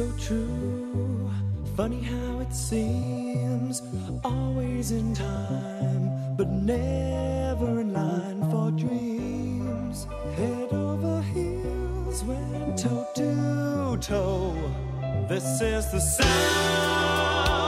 so true. Funny how it seems, always in time, but never in line for dreams. Head over heels, went toe to toe. This is the sound.